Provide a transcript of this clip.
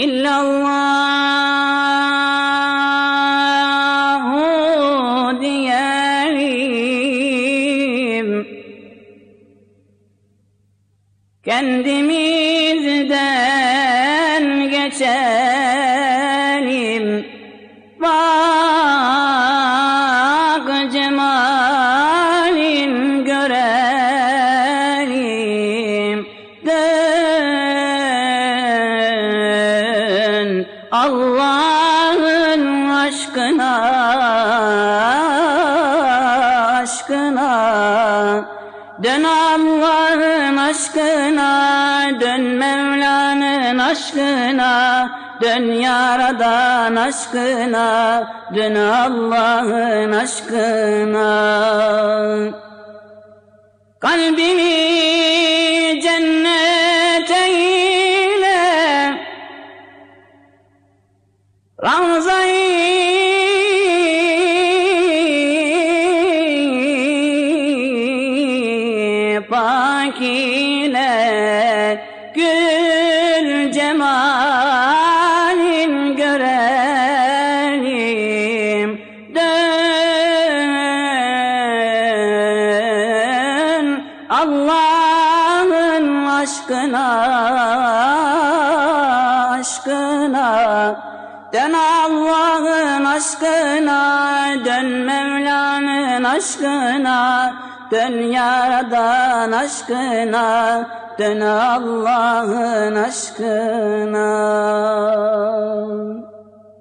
illallahu diyelim. Kendimizden geçelim. Bak cemalin görelim. Dön Allah'ın aşkına aşkına Dön Allah'ın aşkına, dön Mevla'nın aşkına, dön Yaradan aşkına, dön Allah'ın aşkına. Kalbimi Ravza-i pak ile gül cemalin görelim. Dön Allah'ın aşkına aşkına Dön Allah'ın aşkına, dön Mevla'nın aşkına, dön Yaradan aşkına, dön Allah'ın aşkına.